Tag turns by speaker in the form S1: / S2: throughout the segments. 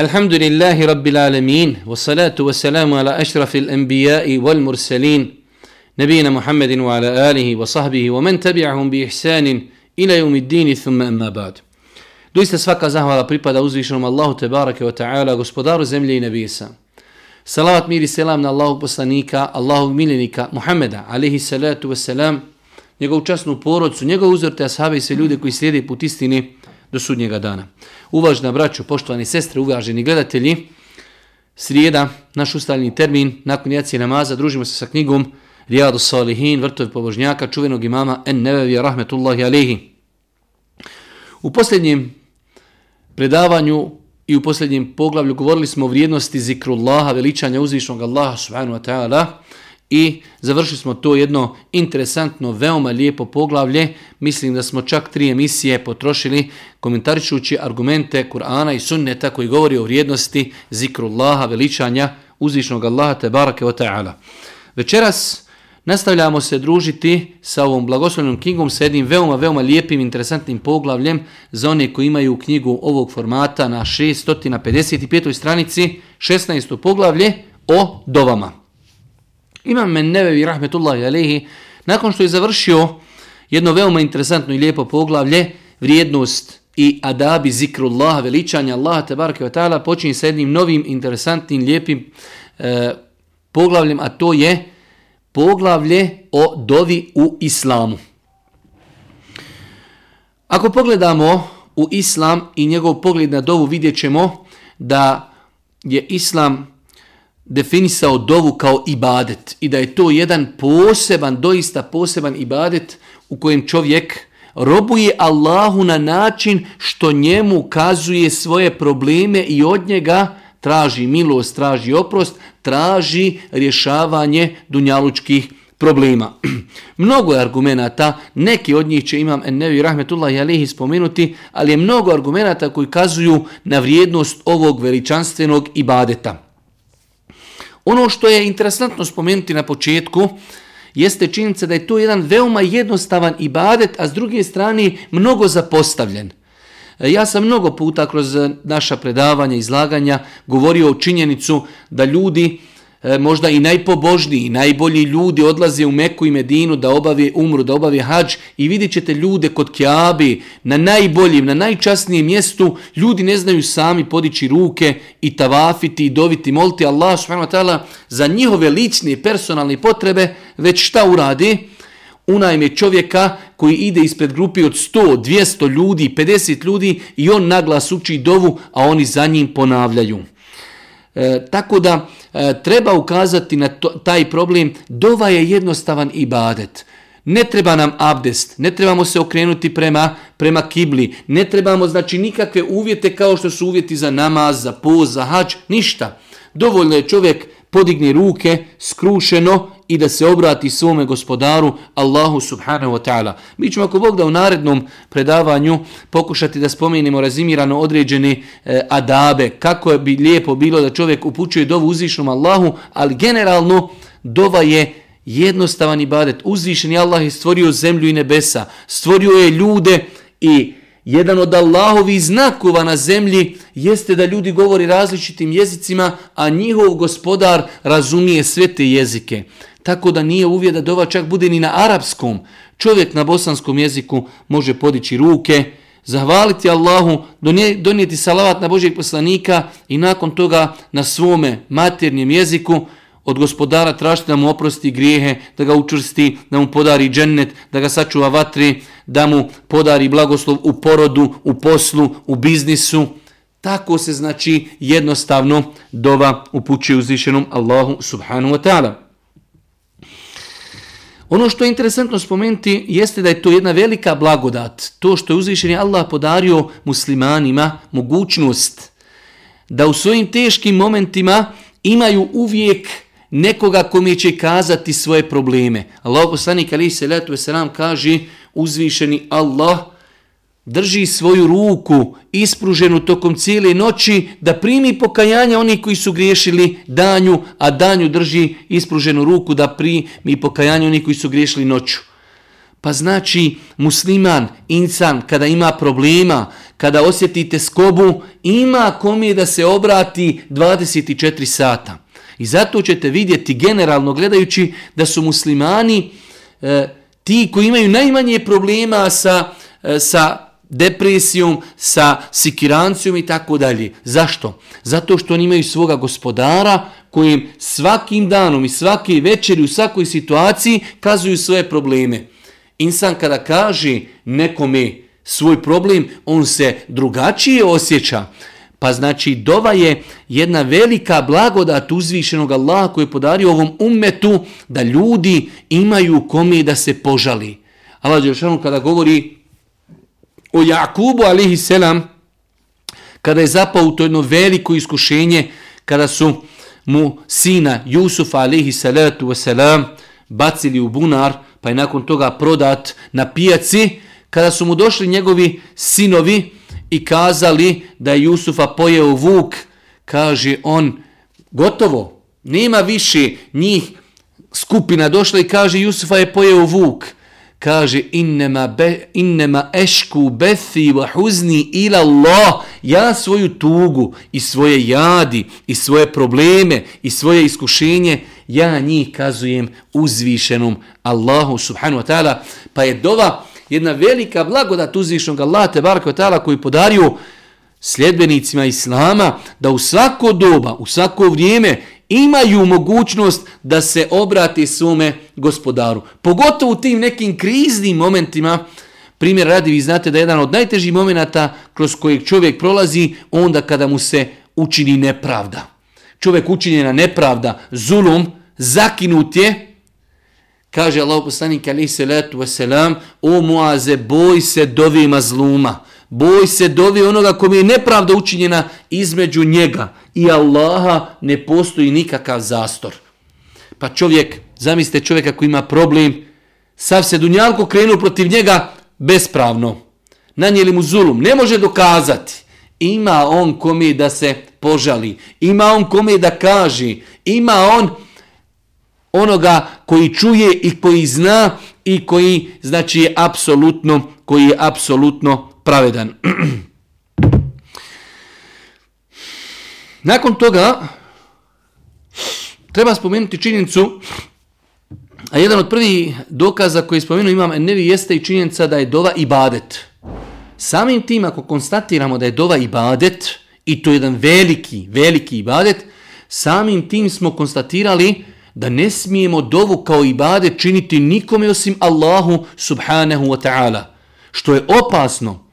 S1: الحمد لله رب العالمين والصلاة والسلام على أشرف الأنبياء والمرسلين نبينا محمد وعلى آله وصحبه ومن تبعهم بإحسان إلى يوم الدين ثم أما بعد Doista svaka zahvala pripada uzvišenom Allahu Tebarake wa ta'ala, gospodaru zemlje i nebisa. Salavat mir i selam na Allahog poslanika, Allahog miljenika, Muhammeda, alihi salatu wa salam, njegovu časnu porodcu, njegov uzor ashabi i sve ljude koji slijede put istini do sudnjega dana. Uvažna braću, poštovani sestre, uvaženi gledatelji, srijeda, naš ustaljeni termin, nakon jacije namaza, družimo se sa knjigom Rijadu Salihin, vrtovi pobožnjaka, čuvenog imama En Nevevija, rahmetullahi alihi. U posljednjem predavanju i u posljednjem poglavlju govorili smo o vrijednosti zikrullaha, veličanja uzvišnog Allaha subhanahu wa ta'ala i završili smo to jedno interesantno, veoma lijepo poglavlje. Mislim da smo čak tri emisije potrošili komentarišući argumente Kur'ana i sunneta koji govori o vrijednosti zikrullaha, veličanja uzvišnog Allaha te barake o ta'ala. Večeras Nastavljamo se družiti sa ovom blagoslovnom knjigom sa jednim veoma, veoma lijepim, interesantnim poglavljem za one koji imaju knjigu ovog formata na 655. stranici, 16. poglavlje o dovama. Imam men nevevi rahmetullahi alehi, nakon što je završio jedno veoma interesantno i lijepo poglavlje, vrijednost i adabi zikrullah, veličanja Allaha tebareke wa ta'ala, počinje sa jednim novim, interesantnim, lijepim e, poglavljem, a to je poglavlje o dovi u islamu. Ako pogledamo u islam i njegov pogled na dovu, vidjet ćemo da je islam definisao dovu kao ibadet i da je to jedan poseban, doista poseban ibadet u kojem čovjek robuje Allahu na način što njemu ukazuje svoje probleme i od njega traži milost, traži oprost, traži rješavanje dunjalučkih problema. mnogo je argumenta, neki od njih će imam Ennevi Rahmetullahi Alihi spomenuti, ali je mnogo argumenta koji kazuju na vrijednost ovog veličanstvenog ibadeta. Ono što je interesantno spomenuti na početku, jeste činjenica da je to jedan veoma jednostavan ibadet, a s druge strane mnogo zapostavljen. E, ja sam mnogo puta kroz naša predavanja, izlaganja govorio o činjenicu da ljudi e, možda i najpobožniji, najbolji ljudi odlaze u Meku i Medinu da obave umru, da obave hađ i vidjet ćete ljude kod Kjabi na najboljim, na najčasnijem mjestu, ljudi ne znaju sami podići ruke i tavafiti i doviti, moliti Allah subhanahu za njihove lične personalne potrebe, već šta uradi? unajme čovjeka koji ide ispred grupi od 100, 200 ljudi, 50 ljudi i on naglas uči dovu, a oni za njim ponavljaju. E, tako da E, treba ukazati na to, taj problem. Dova je jednostavan ibadet. Ne treba nam abdest, ne trebamo se okrenuti prema, prema kibli, ne trebamo znači nikakve uvjete kao što su uvjeti za namaz, za poz, za hač, ništa. Dovoljno je čovjek podigni ruke skrušeno i da se obrati svome gospodaru Allahu subhanahu wa ta'ala. Mi ćemo ako Bog da u narednom predavanju pokušati da spomenimo razimirano određene e, adabe, kako bi lijepo bilo da čovjek upućuje dovu uzvišnom Allahu, ali generalno dova je jednostavan ibadet. Uzvišeni Allah je stvorio zemlju i nebesa, stvorio je ljude i jedan od Allahovi znakova na zemlji jeste da ljudi govori različitim jezicima, a njihov gospodar razumije sve te jezike. Tako da nije uvijed da dova čak bude ni na arapskom. Čovjek na bosanskom jeziku može podići ruke, zahvaliti Allahu, donijeti salavat na Božeg poslanika i nakon toga na svome maternjem jeziku od gospodara tražiti da mu oprosti grijehe, da ga učvrsti, da mu podari džennet, da ga sačuva vatri, da mu podari blagoslov u porodu, u poslu, u biznisu. Tako se znači jednostavno dova upućuje uzvišenom Allahu subhanu wa ta'ala. Ono što je interesantno spomenuti jeste da je to jedna velika blagodat. To što je uzvišeni Allah podario muslimanima mogućnost da u svojim teškim momentima imaju uvijek nekoga kome će kazati svoje probleme. Allah poslanik alaihi salatu wasalam kaže uzvišeni Allah drži svoju ruku ispruženu tokom cijele noći da primi pokajanja oni koji su griješili danju, a danju drži ispruženu ruku da primi pokajanja oni koji su griješili noću. Pa znači musliman, insan, kada ima problema, kada osjetite skobu, ima kome da se obrati 24 sata. I zato ćete vidjeti generalno gledajući da su muslimani e, ti koji imaju najmanje problema sa, e, sa depresijom, sa sikirancijom i tako dalje. Zašto? Zato što oni imaju svoga gospodara kojim svakim danom i svake večeri u svakoj situaciji kazuju svoje probleme. Insan kada kaže nekome svoj problem, on se drugačije osjeća. Pa znači dova je jedna velika blagodat uzvišenog Allaha koji je podario ovom ummetu da ljudi imaju kome da se požali. Allah Đelšanu kada govori o Jakubu alihi selam, kada je zapao u to jedno veliko iskušenje, kada su mu sina Jusufa alihi salatu wasalam bacili u bunar, pa je nakon toga prodat na pijaci, kada su mu došli njegovi sinovi i kazali da je Jusufa pojeo vuk, kaže on, gotovo, nema više njih skupina došla i kaže Jusufa je pojeo vuk. Kaže innema, be, innema ešku bethi wa huzni ila Allah. Ja svoju tugu i svoje jadi i svoje probleme i svoje iskušenje, ja njih kazujem uzvišenom Allahu subhanu wa ta'ala. Pa je dova jedna velika blagodat uzvišnog Allah te barakvetala koji podario sljedbenicima Islama da u svako doba, u svako vrijeme imaju mogućnost da se obrati svome gospodaru. Pogotovo u tim nekim kriznim momentima, primjer radi, vi znate da je jedan od najtežih momenata kroz kojeg čovjek prolazi onda kada mu se učini nepravda. Čovjek učinjena nepravda, zulum, zakinut je, Kaže Allah poslanik alaihi salatu wasalam, o Muaze, boj se dovi mazluma, boj se dovi onoga kom je nepravda učinjena između njega i Allaha ne postoji nikakav zastor. Pa čovjek, zamislite čovjeka koji ima problem, sav se dunjalko krenuo protiv njega bespravno. Nanijeli mu zulum, ne može dokazati. Ima on kome da se požali, ima on kome da kaže, ima on onoga koji čuje i koji zna i koji znači je apsolutno koji je apsolutno pravedan. Nakon toga treba spomenuti činjenicu a jedan od prvih dokaza koji spomenuo imam nevi jeste i činjenica da je dova ibadet. Samim tim ako konstatiramo da je dova ibadet i to je jedan veliki, veliki ibadet, samim tim smo konstatirali da ne smijemo dovu kao ibade činiti nikome osim Allahu subhanahu wa ta'ala. Što je opasno,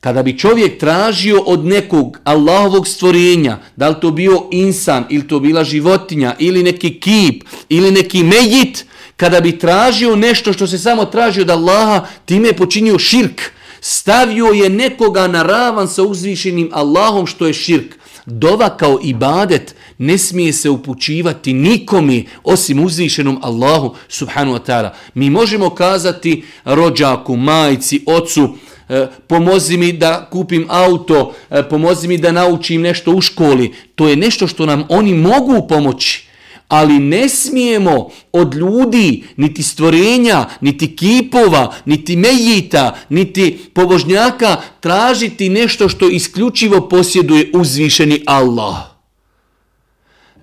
S1: kada bi čovjek tražio od nekog Allahovog stvorenja, da li to bio insan, ili to bila životinja, ili neki kip, ili neki mejit, kada bi tražio nešto što se samo traži od Allaha, time je počinio širk. Stavio je nekoga na ravan sa uzvišenim Allahom što je širk. Dova kao ibadet ne smije se upućivati nikomi osim uzvišenom Allahu subhanu wa ta'ala. Mi možemo kazati rođaku, majci, ocu, e, pomozi mi da kupim auto, e, pomozi mi da naučim nešto u školi. To je nešto što nam oni mogu pomoći. Ali ne smijemo od ljudi, niti stvorenja, niti kipova, niti mejita, niti pobožnjaka tražiti nešto što isključivo posjeduje uzvišeni Allah.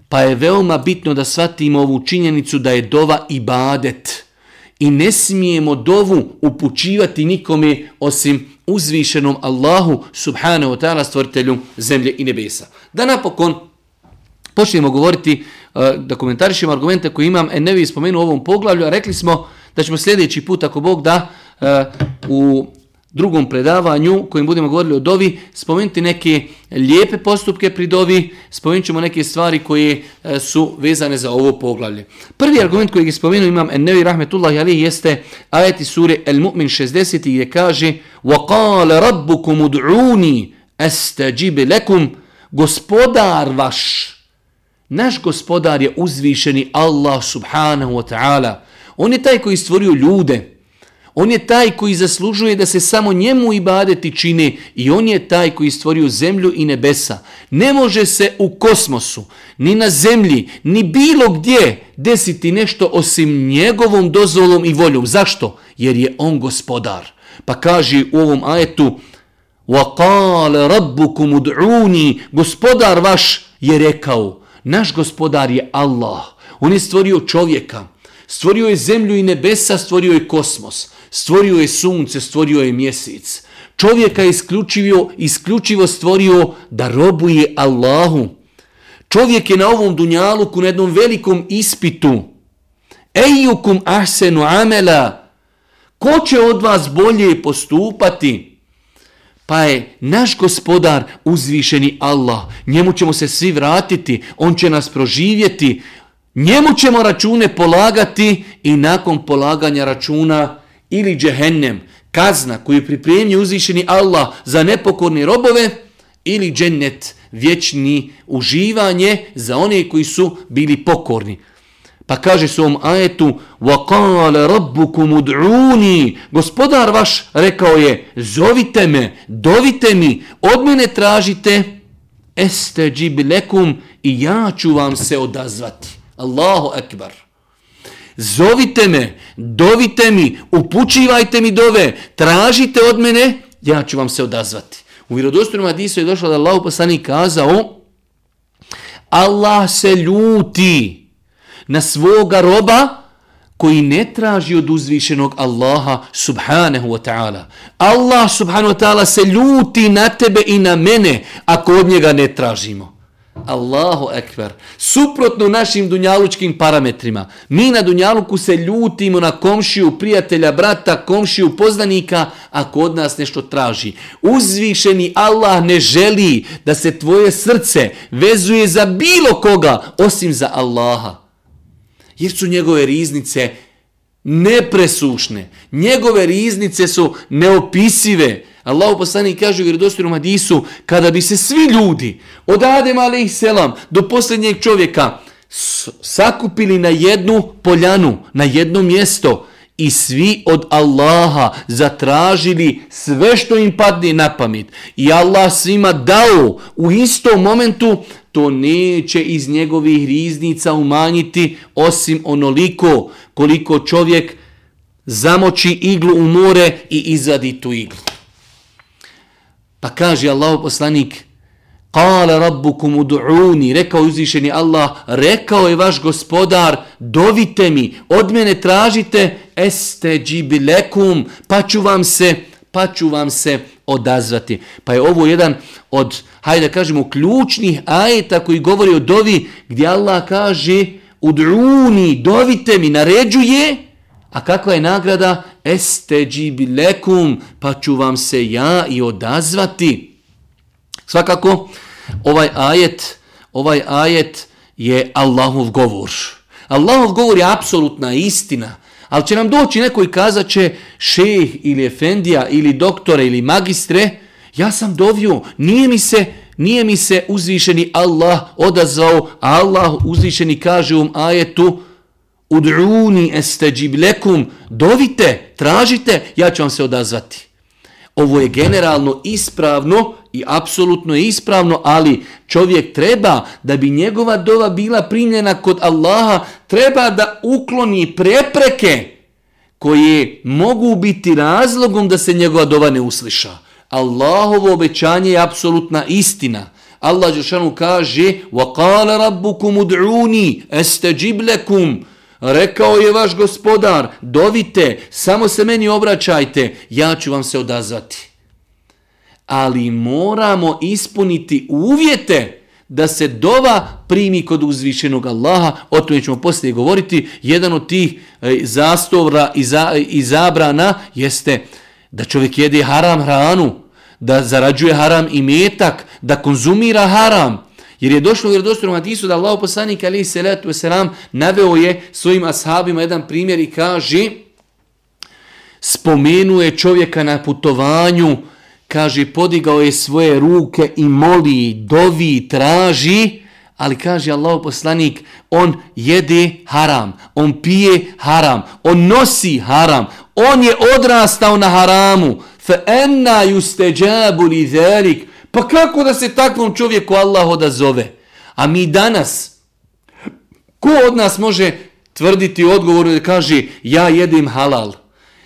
S1: Pa je veoma bitno da shvatimo ovu činjenicu da je dova ibadet. I ne smijemo dovu upućivati nikome osim uzvišenom Allahu subhanahu wa ta'ala stvoritelju zemlje i nebesa. Da napokon počnemo govoriti, uh, da komentarišemo argumente koje imam, e ne vi spomenu u ovom poglavlju, a rekli smo da ćemo sljedeći put, ako Bog da, uh, u drugom predavanju kojim budemo govorili o dovi, spomenuti neke lijepe postupke pri dovi, spomenut ćemo neke stvari koje e, su vezane za ovo poglavlje. Prvi argument koji je spomenuo imam Ennevi Rahmetullahi Ali jeste ajeti sure El Mu'min 60 gdje kaže وَقَالَ رَبُّكُمُ دُعُونِ أَسْتَجِبِ لَكُمْ Gospodar vaš, naš gospodar je uzvišeni Allah subhanahu wa ta'ala. On je taj koji stvorio ljude, On je taj koji zaslužuje da se samo njemu ibadeti čine i on je taj koji stvorio zemlju i nebesa. Ne može se u kosmosu, ni na zemlji, ni bilo gdje desiti nešto osim njegovom dozvolom i voljom. Zašto? Jer je on gospodar. Pa kaže u ovom ajetu وَقَالَ رَبُّكُمُ دْعُونِي Gospodar vaš je rekao, naš gospodar je Allah. On je stvorio čovjeka, stvorio je zemlju i nebesa, stvorio je kosmos, stvorio je sunce, stvorio je mjesec. Čovjeka je isključivo, isključivo stvorio da robuje Allahu. Čovjek je na ovom dunjaluku na jednom velikom ispitu. Ejukum ahsenu amela. Ko će od vas bolje postupati? Pa je naš gospodar uzvišeni Allah. Njemu ćemo se svi vratiti. On će nas proživjeti. Njemu ćemo račune polagati i nakon polaganja računa ili džehennem, kazna koju pripremlje uzvišeni Allah za nepokorni robove ili džennet, vječni uživanje za one koji su bili pokorni. Pa kaže se ovom ajetu وَقَالَ رَبُّكُمُ دْعُونِي Gospodar vaš rekao je zovite me, dovite mi, od mene tražite اَسْتَجِبْ لَكُمْ i ja ću vam se odazvati. Allahu ekbar. Zovite me, dovite mi, upućivajte mi dove, tražite od mene, ja ću vam se odazvati. U vjerodostojnom hadisu je došlo da Allah poslanik kazao Allah se ljuti na svoga roba koji ne traži od uzvišenog Allaha subhanahu wa ta'ala. Allah subhanahu wa ta'ala se ljuti na tebe i na mene ako od njega ne tražimo. Allahu ekber. Suprotno našim dunjalučkim parametrima. Mi na dunjaluku se ljutimo na komšiju, prijatelja, brata, komšiju, poznanika, ako od nas nešto traži. Uzvišeni Allah ne želi da se tvoje srce vezuje za bilo koga, osim za Allaha. Jer su njegove riznice nepresušne. Njegove riznice su neopisive. Allah poslani kaže u vjerodostojnom hadisu, kada bi se svi ljudi od Adem selam do posljednjeg čovjeka sakupili na jednu poljanu, na jedno mjesto i svi od Allaha zatražili sve što im padne na pamet i Allah svima dao u istom momentu, to neće iz njegovih riznica umanjiti osim onoliko koliko čovjek zamoči iglu u more i izvadi tu iglu. Pa kaže Allah poslanik, Kale rabbukum udu'uni, rekao uzvišeni Allah, rekao je vaš gospodar, dovite mi, od mene tražite, este džibilekum, pa ću vam se, pa ću vam se odazvati. Pa je ovo jedan od, hajde da kažemo, ključnih ajeta koji govori o dovi, gdje Allah kaže, udu'uni, dovite mi, naređuje, A kakva je nagrada? Este džibilekum, pa ću vam se ja i odazvati. Svakako, ovaj ajet, ovaj ajet je Allahov govor. Allahov govor je apsolutna istina. Ali će nam doći neko i kazat će šejh ili efendija ili doktore ili magistre, ja sam dovio, nije mi se, nije mi se uzvišeni Allah odazvao, Allah uzvišeni kaže u um ajetu, Ud'uni estajib lekum, dovite, tražite, ja ću vam se odazvati. Ovo je generalno ispravno i apsolutno je ispravno, ali čovjek treba da bi njegova dova bila primljena kod Allaha, treba da ukloni prepreke koje mogu biti razlogom da se njegova dova ne usliša. Allahovo obećanje je apsolutna istina. Allah Đešanu kaže وَقَالَ رَبُّكُمُ دْعُونِي أَسْتَجِبْ لَكُمْ Rekao je vaš gospodar, dovite, samo se meni obraćajte, ja ću vam se odazvati. Ali moramo ispuniti uvjete da se dova primi kod uzvišenog Allaha, o tome ćemo poslije govoriti. Jedan od tih e, zastovra i zabrana jeste da čovjek jede haram hranu, da zarađuje haram i metak, da konzumira haram. Jer je došlo u vjerodostojnom hadisu da Allah poslanik alaihi salatu wasalam naveo je svojim ashabima jedan primjer i kaže spomenuje čovjeka na putovanju, kaže podigao je svoje ruke i moli, dovi, traži, ali kaže Allah poslanik, on jede haram, on pije haram, on nosi haram, on je odrastao na haramu, fa enna yustajabu li zalik, Pa kako da se takvom čovjeku Allah odazove? A mi danas Ko od nas može tvrditi odgovorno da kaže ja jedim halal,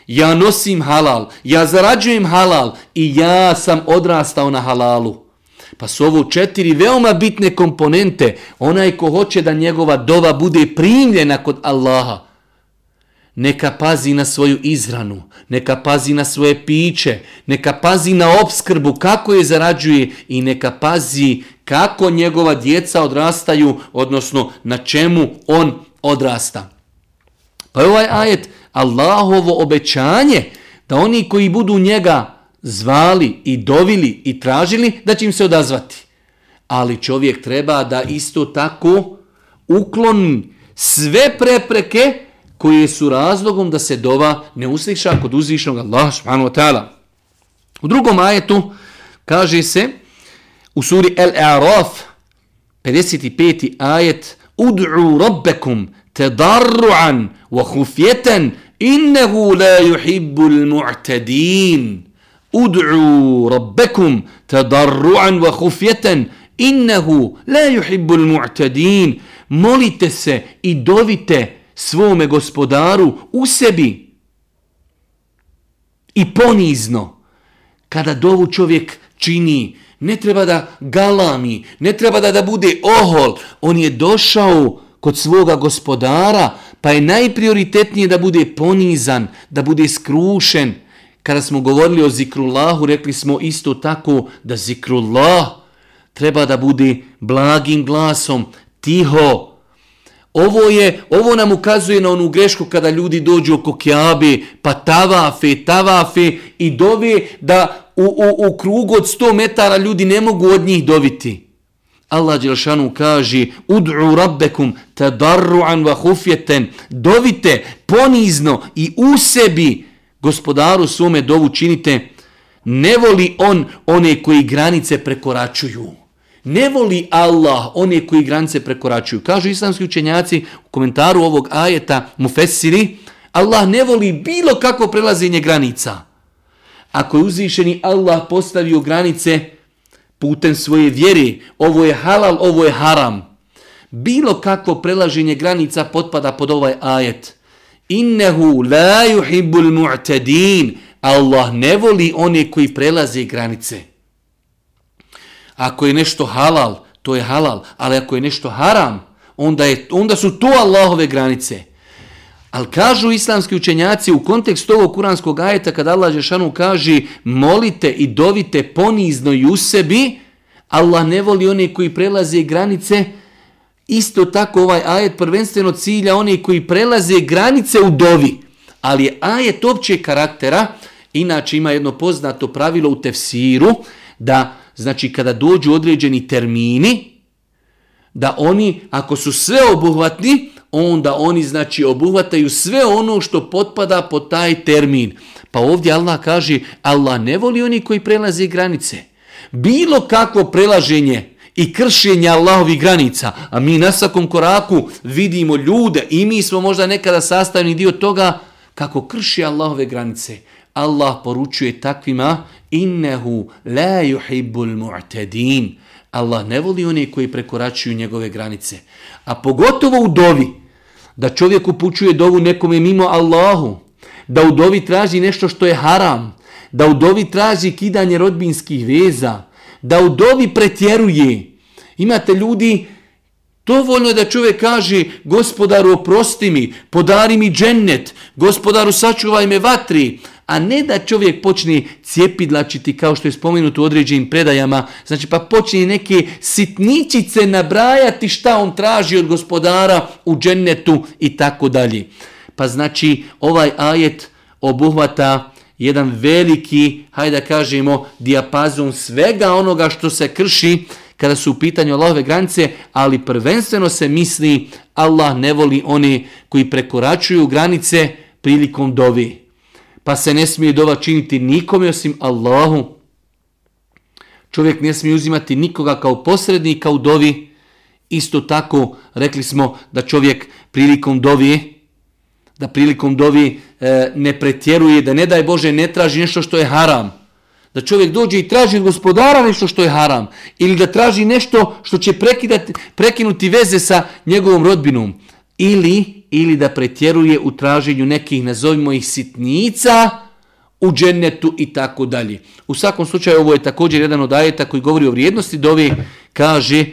S1: ja nosim halal, ja zarađujem halal i ja sam odrastao na halalu. Pa su ovo četiri veoma bitne komponente. Onaj ko hoće da njegova dova bude primljena kod Allaha, neka pazi na svoju izranu, neka pazi na svoje piće, neka pazi na obskrbu, kako je zarađuje i neka pazi kako njegova djeca odrastaju, odnosno na čemu on odrasta. Pa je ovaj ajet Allahovo obećanje da oni koji budu njega zvali i dovili i tražili, da će im se odazvati. Ali čovjek treba da isto tako ukloni sve prepreke koje su razlogom da se dova ne usliša kod uzvišnog Allaha subhanahu wa ta'ala. U drugom ajetu kaže se u suri El-A'raf 55. ajet Ud'u rabbekum tedarru'an wa hufjetan innehu la yuhibbul mu'tadin. Ud'u rabbekum tedarru'an wa hufjetan innehu la yuhibbul mu'tadin. Molite se i dovite svome gospodaru u sebi i ponizno. Kada dovu čovjek čini, ne treba da galami, ne treba da da bude ohol. On je došao kod svoga gospodara, pa je najprioritetnije da bude ponizan, da bude skrušen. Kada smo govorili o zikrullahu, rekli smo isto tako da zikrullah treba da bude blagim glasom, tiho, Ovo je, ovo nam ukazuje na onu grešku kada ljudi dođu oko kjabe, pa tavafe, tavafe i dove da u, u, u krugu od 100 metara ljudi ne mogu od njih doviti. Allah Đelšanu kaže Ud'u rabbekum tadarru'an wa hufjeten Dovite ponizno i u sebi gospodaru svome dovu činite Ne voli on one koji granice prekoračuju. Ne voli Allah one koji granice prekoračuju. Kažu islamski učenjaci u komentaru ovog ajeta Mufessiri, Allah ne voli bilo kako prelazenje granica. Ako je uzvišeni Allah postavio granice putem svoje vjere, ovo je halal, ovo je haram. Bilo kakvo prelaženje granica potpada pod ovaj ajet. Innehu la yuhibbul mu'tadin. Allah ne voli one koji prelaze granice. Ako je nešto halal, to je halal, ali ako je nešto haram, onda, je, onda su to Allahove granice. Ali kažu islamski učenjaci u kontekstu ovog kuranskog ajeta kada Allah Žešanu kaže molite i dovite ponizno i u sebi, Allah ne voli one koji prelaze granice, isto tako ovaj ajet prvenstveno cilja one koji prelaze granice u dovi. Ali je ajet općeg karaktera, inače ima jedno poznato pravilo u tefsiru, da znači kada dođu određeni termini, da oni, ako su sve obuhvatni, onda oni znači obuhvataju sve ono što potpada po taj termin. Pa ovdje Allah kaže, Allah ne voli oni koji prelaze granice. Bilo kakvo prelaženje i kršenje Allahovih granica, a mi na svakom koraku vidimo ljude i mi smo možda nekada sastavni dio toga kako krši Allahove granice. Allah poručuje takvima innehu la yuhibbul mu'tadin. Allah ne voli one koji prekoračuju njegove granice. A pogotovo u dovi, da čovjek upućuje dovu nekome mimo Allahu, da u dovi traži nešto što je haram, da u dovi traži kidanje rodbinskih veza, da u dovi pretjeruje. Imate ljudi, dovoljno je da čovjek kaže gospodaru oprosti mi, podari mi džennet, gospodaru sačuvaj me vatri, a ne da čovjek počne cijepidlačiti kao što je spomenuto u određenim predajama, znači pa počne neke sitničice nabrajati šta on traži od gospodara u džennetu i tako dalje. Pa znači ovaj ajet obuhvata jedan veliki, hajde da kažemo, dijapazon svega onoga što se krši kada su u pitanju Allahove granice, ali prvenstveno se misli Allah ne voli one koji prekoračuju granice prilikom dovi pa se ne smije dova činiti nikome osim Allahu. Čovjek ne smije uzimati nikoga kao posrednika u dovi. Isto tako rekli smo da čovjek prilikom dovi da prilikom dovi e, ne pretjeruje, da ne daj Bože ne traži nešto što je haram. Da čovjek dođe i traži od gospodara nešto što je haram. Ili da traži nešto što će prekidati, prekinuti veze sa njegovom rodbinom ili, ili da pretjeruje u traženju nekih, nazovimo ih, sitnica u džennetu i tako dalje. U svakom slučaju ovo je također jedan od ajeta koji govori o vrijednosti dove, kaže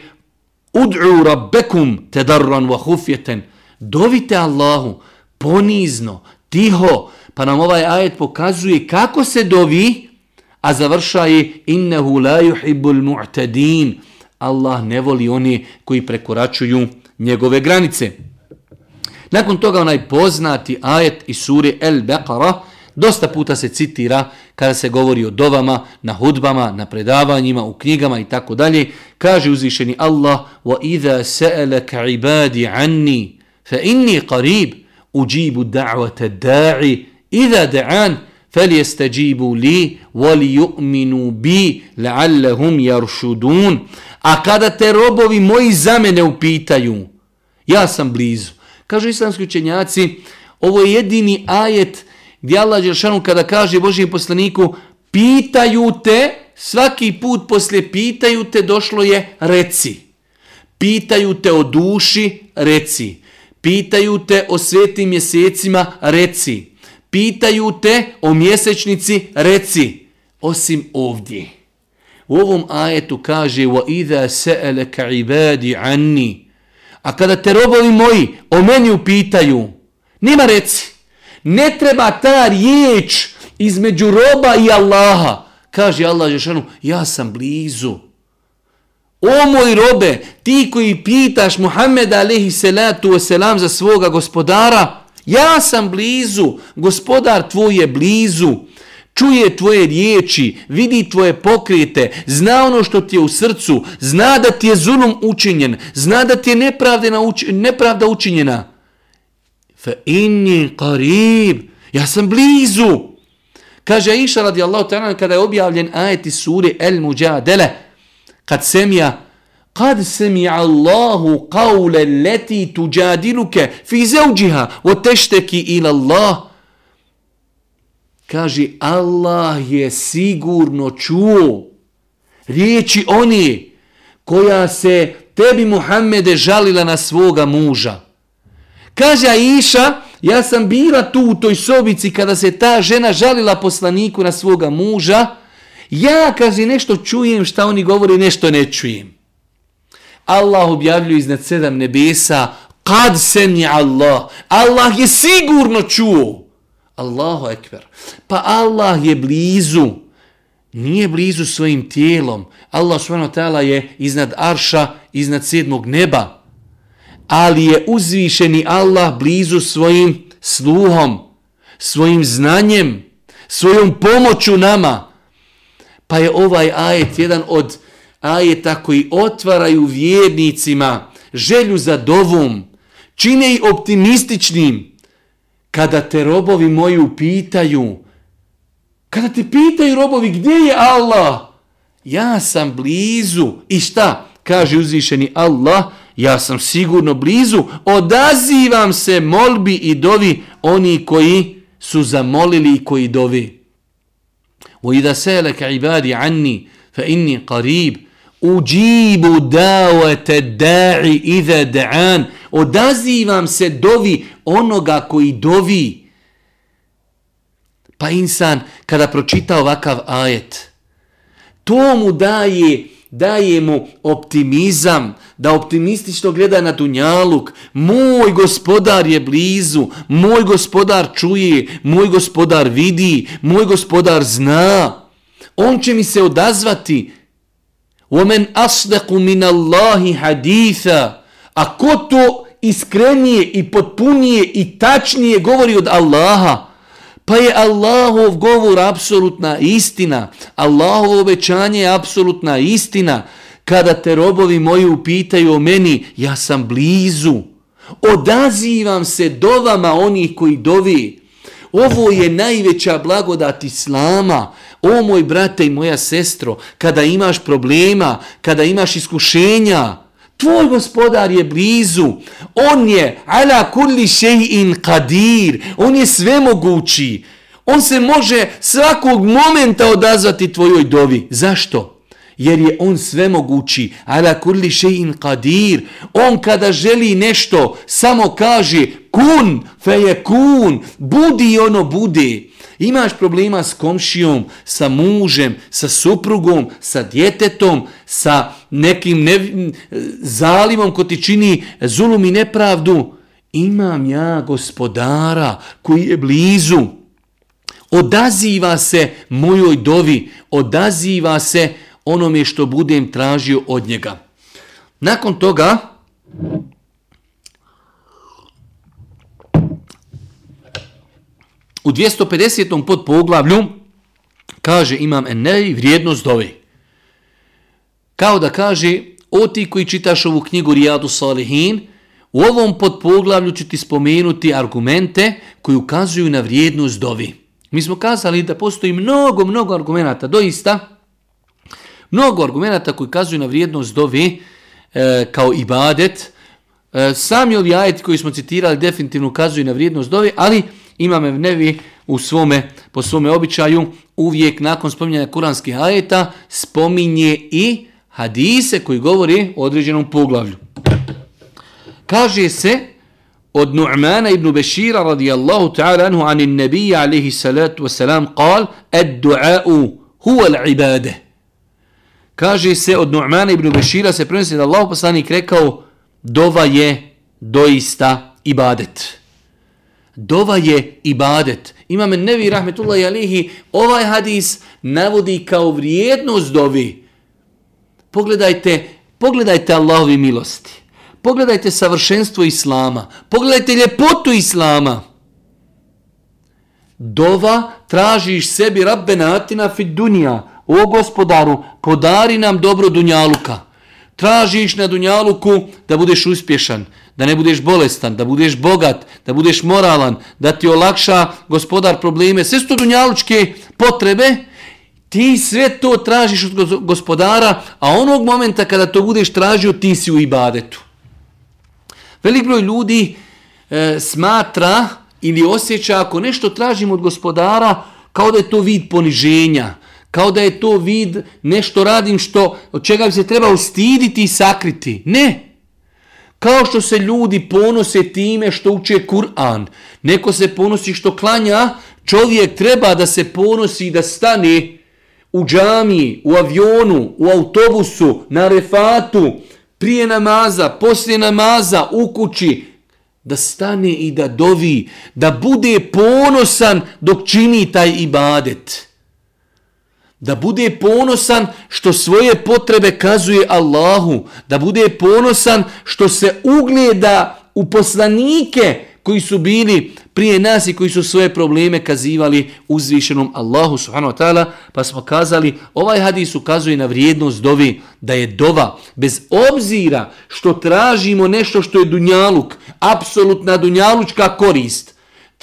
S1: Ud'u rabbekum tedarran wa hufjeten. Dovite Allahu ponizno, tiho, pa nam ovaj ajet pokazuje kako se dovi, a završa je innehu la yuhibbul mu'tadin. Allah ne voli oni koji prekoračuju njegove granice. Nakon toga onaj poznati ajet iz suri El Beqara, dosta puta se citira kada se govori o dovama, na hudbama, na predavanjima, u knjigama i tako dalje, kaže uzvišeni Allah وَإِذَا سَأَلَكَ عِبَادِ عَنِّي فَإِنِّي قَرِيبٌ uđibu da'vata da'i iza da'an فَلْيَسْتَجِيبُوا لِي وَلِيُؤْمِنُوا بِي لَعَلَّهُمْ يَرْشُدُونَ A kada te robovi moji za mene upitaju, ja sam blizu. Kažu islamski učenjaci, ovo je jedini ajet gdje Allah Đeršanu kada kaže Božijem poslaniku, pitaju te, svaki put poslije pitaju te, došlo je reci. Pitaju te o duši, reci. Pitaju te o svetim mjesecima, reci. Pitaju te o mjesečnici, reci. Osim ovdje. U ovom ajetu kaže وَإِذَا سَأَلَكَ عِبَادِ عَنِّي A kada te robovi moji o meni upitaju, nima reci. Ne treba ta riječ između roba i Allaha. Kaže Allah Žešanu, ja sam blizu. O moj robe, ti koji pitaš Muhammeda alaihi salatu wasalam za svoga gospodara, ja sam blizu, gospodar tvoj je blizu, čuje tvoje riječi, vidi tvoje pokrete, zna ono što ti je u srcu, zna da ti je zulum učinjen, zna da ti je nepravda učinjena. Fa inni qarib, ja sam blizu. Kaže Aisha radijallahu ta'ala kada je objavljen ajet iz sure El Mujadele, kad semija kad semija Allahu qawle leti tuđadiluke fi zauđiha o tešteki ila Allah kaže Allah je sigurno čuo riječi oni koja se tebi Muhammede žalila na svoga muža kaže Aisha ja sam bila tu u toj sobici kada se ta žena žalila poslaniku na svoga muža Ja, kaže, nešto čujem šta oni govori, nešto ne čujem. Allah objavljuje iznad sedam nebesa, kad se mi Allah, Allah je sigurno čuo. Allahu ekber. Pa Allah je blizu, nije blizu svojim tijelom. Allah subhanahu ta'ala je iznad arša, iznad sedmog neba. Ali je uzvišeni Allah blizu svojim sluhom, svojim znanjem, svojom pomoću nama. Pa je ovaj ajet jedan od ajeta koji otvaraju vjernicima želju za dovom, čine i optimističnim Kada te robovi moji upitaju, kada te pitaju robovi gdje je Allah, ja sam blizu. I šta? Kaže uzvišeni Allah, ja sam sigurno blizu, odazivam se molbi i dovi oni koji su zamolili i koji dovi. وإذا سألك عبادي عني فإني قريب أجيب دعوة الداعي إذا دعان odazivam se dovi onoga koji dovi. Pa insan kada pročita ovakav ajet, to mu daje daje mu optimizam, da optimistično gleda na dunjaluk. Moj gospodar je blizu, moj gospodar čuje, moj gospodar vidi, moj gospodar zna. On će mi se odazvati. وَمَنْ أَصْدَقُ مِنَ اللَّهِ حَدِيثًا A ko to iskrenije i potpunije i tačnije govori od Allaha? Pa je Allahov govor apsolutna istina. Allahovo obećanje je apsolutna istina. Kada te robovi moji upitaju o meni, ja sam blizu. Odazivam se dovama onih koji dovi. Ovo je najveća blagodat Islama. O moj brate i moja sestro, kada imaš problema, kada imaš iskušenja, Tvoj gospodar je blizu. On je ala kulli shay'in qadir. On je svemogući. On se može svakog momenta odazvati tvojoj dovi. Zašto? Jer je on svemogući, ala kulli še'in qadir. On kada želi nešto, samo kaže kun, fe je kun, budi ono bude. Imaš problema s komšijom, sa mužem, sa suprugom, sa djetetom, sa nekim ne, zalimom ko ti čini zulum i nepravdu. Imam ja gospodara koji je blizu. Odaziva se mojoj dovi, odaziva se onome što budem tražio od njega. Nakon toga, u 250. pod poglavlju, kaže imam enej vrijednost dove. Kao da kaže, o ti koji čitaš ovu knjigu Rijadu Salihin, u ovom podpoglavlju ću ti spomenuti argumente koji ukazuju na vrijednost dovi. Mi smo kazali da postoji mnogo, mnogo argumenta, doista, mnogo argumenta koji kazuju na vrijednost dovi e, kao ibadet. E, sami ovi ajeti koji smo citirali definitivno ukazuju na vrijednost dovi, ali imam nevi u svome, po svome običaju uvijek nakon spominjanja kuranskih ajeta spominje i hadise koji govori o određenom poglavlju. Kaže se od Nu'mana ibn Bešira radijallahu ta'ala anhu anin nebija alihi salatu wasalam kal ed du'a'u huwa l'ibadeh Kaže se od Nu'mana ibn Bešira se prenosi da Allah poslanik rekao dova je doista ibadet. Dova je ibadet. Imam Nevi rahmetullahi alihi ovaj hadis navodi kao vrijednost dovi. Pogledajte, pogledajte Allahovi milosti. Pogledajte savršenstvo Islama. Pogledajte ljepotu Islama. Dova tražiš sebi rabbena atina fid dunija. O gospodaru, podari nam dobro dunjaluka. Tražiš na dunjaluku da budeš uspješan, da ne budeš bolestan, da budeš bogat, da budeš moralan, da ti olakša gospodar probleme. Sve su to dunjalučke potrebe. Ti sve to tražiš od gospodara, a onog momenta kada to budeš tražio, ti si u ibadetu. Velik broj ljudi e, smatra ili osjeća ako nešto tražimo od gospodara kao da je to vid poniženja, kao da je to vid nešto radim što od čega bi se treba ustiditi i sakriti. Ne. Kao što se ljudi ponose time što uče Kur'an. Neko se ponosi što klanja, čovjek treba da se ponosi da stane u džamiji, u avionu, u autobusu, na refatu, prije namaza, poslije namaza, u kući, da stane i da dovi, da bude ponosan dok čini taj ibadet. Da bude ponosan što svoje potrebe kazuje Allahu, da bude ponosan što se ugleda u poslanike koji su bili prije nas i koji su svoje probleme kazivali uzvišenom Allahu subhanahu wa ta'ala, pa smo kazali, ovaj hadis ukazuje na vrijednost dovi, da je dova, bez obzira što tražimo nešto što je dunjaluk, apsolutna dunjalučka korist,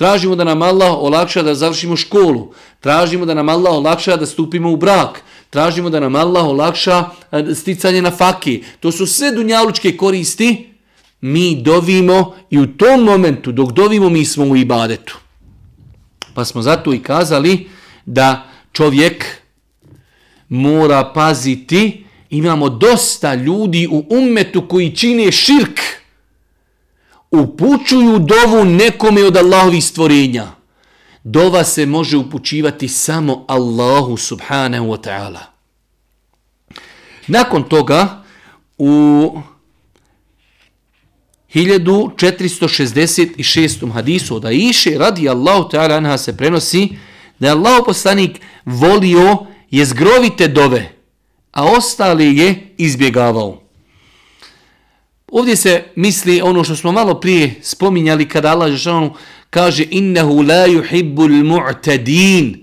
S1: tražimo da nam Allah olakša da završimo školu, tražimo da nam Allah olakša da stupimo u brak, tražimo da nam Allah olakša e, sticanje na faki, to su sve dunjalučke koristi, mi dovimo i u tom momentu dok dovimo mi smo u ibadetu. Pa smo zato i kazali da čovjek mora paziti, imamo dosta ljudi u ummetu koji čine širk, upućuju dovu nekome od Allahovih stvorenja. Dova se može upućivati samo Allahu subhanahu wa ta'ala. Nakon toga, u 1466. hadisu da iše radi Allahu ta'ala anha se prenosi da je Allah poslanik volio je zgrovite dove, a ostali je izbjegavao. Ovdje se misli ono što smo malo prije spominjali kada Allah Žešanu kaže innehu la yuhibbul mu'tadin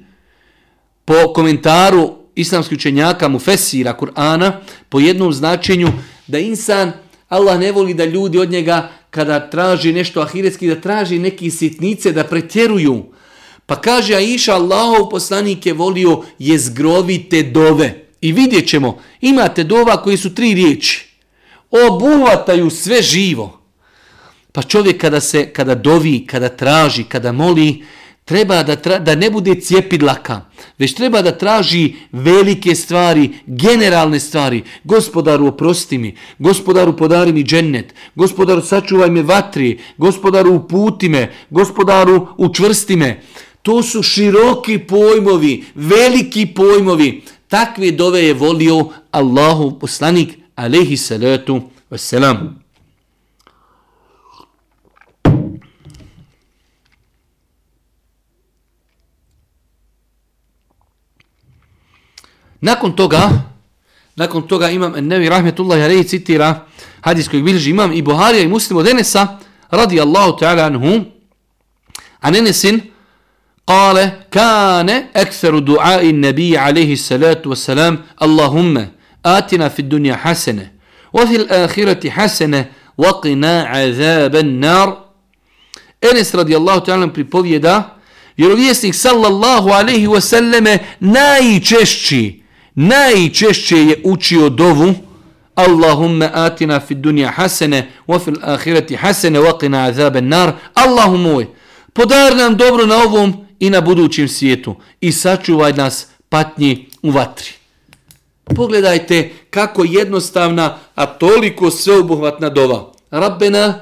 S1: po komentaru islamskih učenjaka mu fesira Kur'ana po jednom značenju da insan Allah ne voli da ljudi od njega kada traži nešto ahiretski, da traži neki sitnice, da pretjeruju. Pa kaže Aisha, Allahov poslanik je volio jezgrovite dove. I vidjet ćemo, imate dova koji su tri riječi. Obuhvataju sve živo. Pa čovjek kada se, kada dovi, kada traži, kada moli, treba da, tra, da ne bude cjepidlaka, već treba da traži velike stvari, generalne stvari. Gospodaru oprosti mi, gospodaru podari mi džennet, gospodaru sačuvaj me vatri, gospodaru uputi me, gospodaru učvrsti me. To su široki pojmovi, veliki pojmovi. Takve dove je volio Allahu poslanik, alaihi salatu wasalam. Nakon toga, nakon toga imam Nevi Rahmetullahi Alehi citira hadis kojeg bilježi imam i Buharija i Muslim od Enesa radi Allahu ta'ala anhu an Enesin قال كان أكثر دعاء النبي عليه الصلاة والسلام اللهم atina fi dunja hasene, ofil ahireti hasene, qina azaben nar. Enes radijallahu ta'ala pripovjeda, vjerovjesnik sallallahu alaihi wasallame najčešći, najčešće je učio dovu, Allahumma atina fi dunja hasene, ofil ahireti hasene, qina azaben nar. Allahumma podar nam dobro na ovom i na budućem svijetu i sačuvaj nas patnji u vatri. Pogledajte kako jednostavna, a toliko sveobuhvatna dova. Rabbena,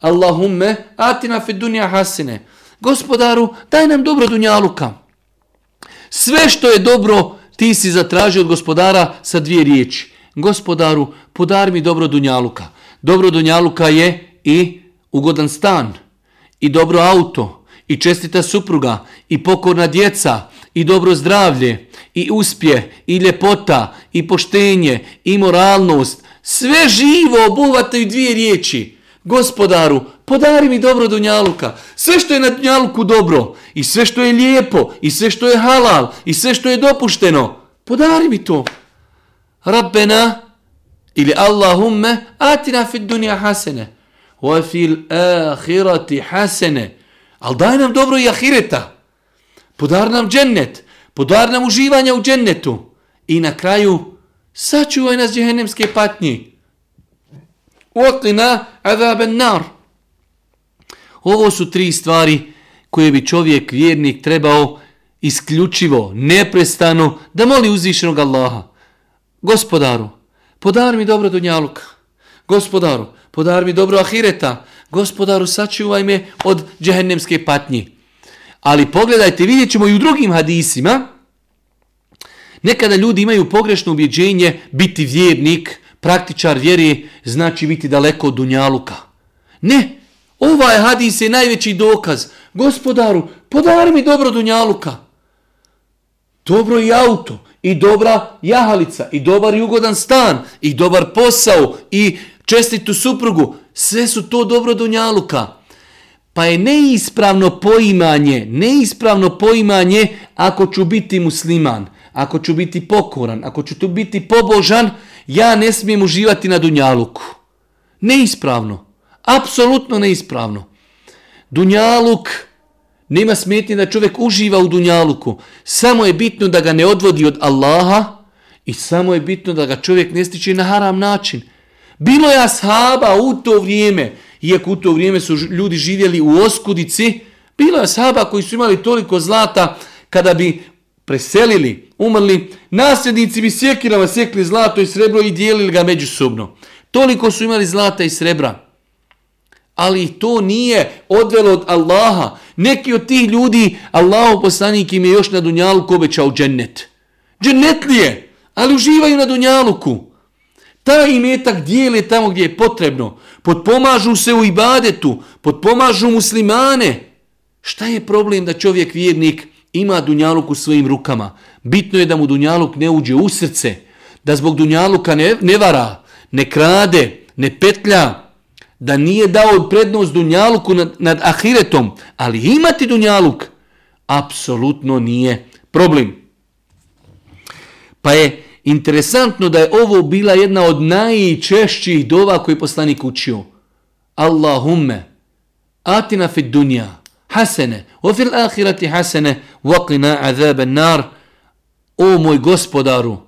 S1: Allahumme, atina fi dunja hasine. Gospodaru, daj nam dobro dunjaluka. Sve što je dobro, ti si zatražio od gospodara sa dvije riječi. Gospodaru, podar mi dobro dunjaluka. Dobro dunjaluka je i ugodan stan, i dobro auto, i čestita supruga, i pokorna djeca, i dobro zdravlje, i uspje, i ljepota, i poštenje, i moralnost. Sve živo obuhvataju dvije riječi. Gospodaru, podari mi dobro dunjaluka. Sve što je na dunjaluku dobro, i sve što je lijepo, i sve što je halal, i sve što je dopušteno, podari mi to. Rabbena, ili Allahumme, atina fid dunja hasene, wa fil ahirati hasene, ali daj nam dobro i ahireta. Podar nam džennet, podar nam uživanja u džennetu. I na kraju, sačuvaj nas džehennemske patnje. Uoklina azaben nar. Ovo su tri stvari koje bi čovjek, vjernik, trebao isključivo, neprestano da moli uzvišenog Allaha. Gospodaru, podar mi dobro dunjaluka. Gospodaru, podar mi dobro ahireta. Gospodaru, sačuvaj me od džehennemske patnje. Ali pogledajte, vidjet ćemo i u drugim hadisima, nekada ljudi imaju pogrešno ubjeđenje biti vjernik, praktičar vjeri, znači biti daleko od dunjaluka. Ne, ovaj hadis je najveći dokaz. Gospodaru, podari mi dobro dunjaluka. Dobro i auto, i dobra jahalica, i dobar i ugodan stan, i dobar posao, i čestitu suprugu. Sve su to dobro dunjaluka. Pa je neispravno poimanje, neispravno poimanje ako ću biti musliman, ako ću biti pokoran, ako ću tu biti pobožan, ja ne smijem uživati na dunjaluku. Neispravno. Apsolutno neispravno. Dunjaluk nema smetnje da čovjek uživa u dunjaluku. Samo je bitno da ga ne odvodi od Allaha i samo je bitno da ga čovjek ne stiče na haram način. Bilo je ashaba u to vrijeme, iako u to vrijeme su ljudi živjeli u oskudici, bilo je sahaba koji su imali toliko zlata kada bi preselili, umrli, nasljednici bi sjekirama sjekli zlato i srebro i dijelili ga međusobno. Toliko su imali zlata i srebra. Ali to nije odvelo od Allaha. Neki od tih ljudi, Allahu poslanik im je još na Dunjaluku obećao džennet. Džennet li je? Ali uživaju na Dunjaluku. Ta imetak dijele tamo gdje je potrebno. Podpomažu se u ibadetu. Podpomažu muslimane. Šta je problem da čovjek vjernik ima Dunjaluk u svojim rukama? Bitno je da mu Dunjaluk ne uđe u srce. Da zbog Dunjaluka ne, ne vara, ne krade, ne petlja. Da nije dao prednost Dunjaluku nad, nad Ahiretom. Ali imati Dunjaluk apsolutno nije problem. Pa je Interesantno da je ovo bila jedna od najčešćih dova koji je poslanik učio. Allahumme, atina fi dunja, hasene, wa fil ahirati hasene, waqina azabe nar, o moj gospodaru,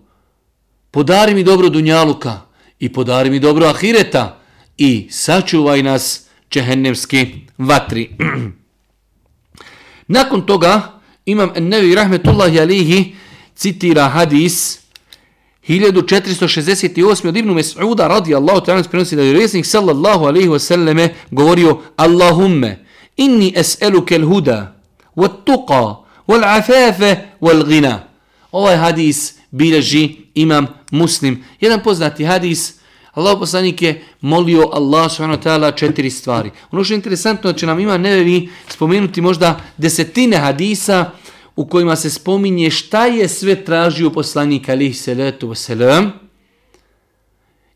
S1: podari mi dobro dunjaluka i podari mi dobro ahireta i sačuvaj nas čehennemski vatri. Nakon toga imam Nevi Rahmetullahi Alihi citira hadis 1468. od Ibnu Mes'uda radijallahu ta'ala prenosi da je resnik sallallahu alaihi wasallame govorio Allahumme inni es'eluke l-huda tuqa wal afafe wal gina. Ovaj hadis bilježi imam muslim. Jedan poznati hadis Allah poslanik je molio Allah subhanahu wa ta'ala četiri stvari. Ono što je interesantno da će nam ima nevevi spomenuti možda desetine hadisa u kojima se spominje šta je sve tražio poslanik alihi salatu wasalam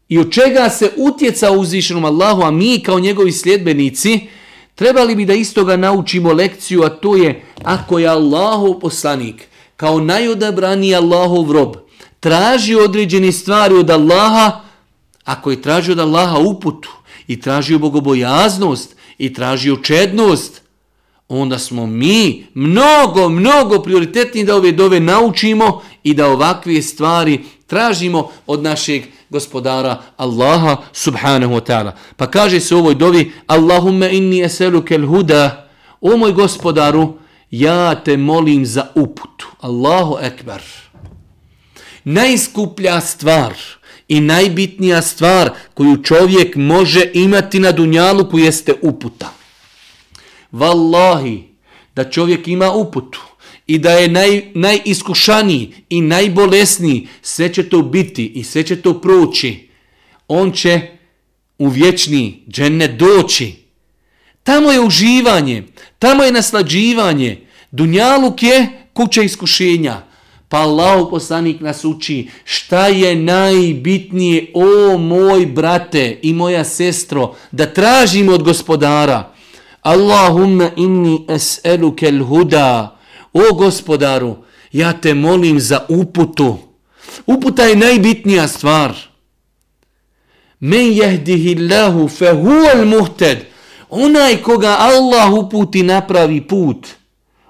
S1: i od čega se utjeca uzvišenom Allahu, a mi kao njegovi sljedbenici trebali bi da istoga naučimo lekciju, a to je ako je Allahov poslanik kao najodabraniji Allahov rob traži određene stvari od Allaha, ako je tražio od Allaha uputu i tražio bogobojaznost i tražio čednost, onda smo mi mnogo, mnogo prioritetni da ove dove naučimo i da ovakve stvari tražimo od našeg gospodara Allaha subhanahu wa ta'ala. Pa kaže se u ovoj dovi Allahumma inni eseluke huda O moj gospodaru, ja te molim za uputu. Allahu ekbar. Najskuplja stvar i najbitnija stvar koju čovjek može imati na dunjalu koju jeste uputa. Wallahi, da čovjek ima uputu i da je naj, najiskušaniji i najbolesniji, sve će to biti i sve će to proći. On će u vječni džennet doći. Tamo je uživanje, tamo je naslađivanje. Dunjaluk je kuća iskušenja. Pa Allah poslanik nas uči šta je najbitnije, o moj brate i moja sestro, da tražimo od gospodara. Allahumma inni es'eluke l-huda. O gospodaru, ja te molim za uputu. Uputa je najbitnija stvar. Men jehdihi Allahu fe huwal muhted. Onaj koga Allah uputi napravi put.